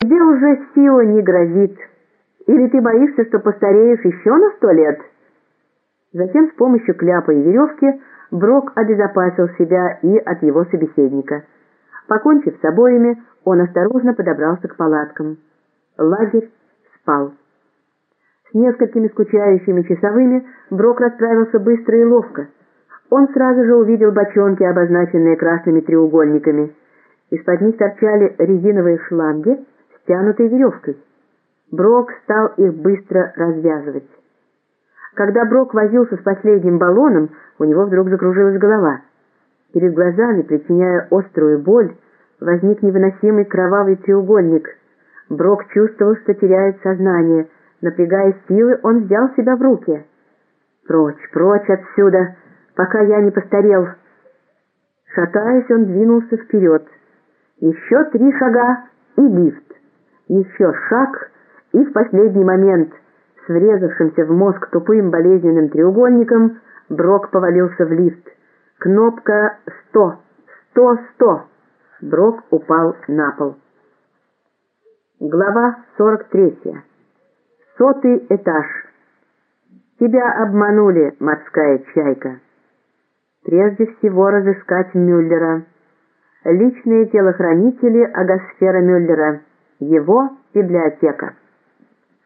Тебе уже сила не грозит. Или ты боишься, что постареешь еще на сто лет?» Затем с помощью кляпа и веревки Брок обезопасил себя и от его собеседника. Покончив с обоими, он осторожно подобрался к палаткам. Лагерь спал. С несколькими скучающими часовыми Брок расправился быстро и ловко. Он сразу же увидел бочонки, обозначенные красными треугольниками. Из-под них торчали резиновые шланги, стянутые веревкой. Брок стал их быстро развязывать. Когда Брок возился с последним баллоном, у него вдруг закружилась голова. Перед глазами, причиняя острую боль, возник невыносимый кровавый треугольник. Брок чувствовал, что теряет сознание. Напрягая силы, он взял себя в руки. «Прочь, прочь отсюда, пока я не постарел!» Шатаясь, он двинулся вперед. Еще три шага и лифт. Еще шаг, и в последний момент, с врезавшимся в мозг тупым болезненным треугольником, Брок повалился в лифт. Кнопка «Сто! Сто! Сто!» Брок упал на пол. Глава 43. Сотый этаж. Тебя обманули, морская чайка. Прежде всего разыскать Мюллера. Личные телохранители Агасфера Мюллера. Его библиотека.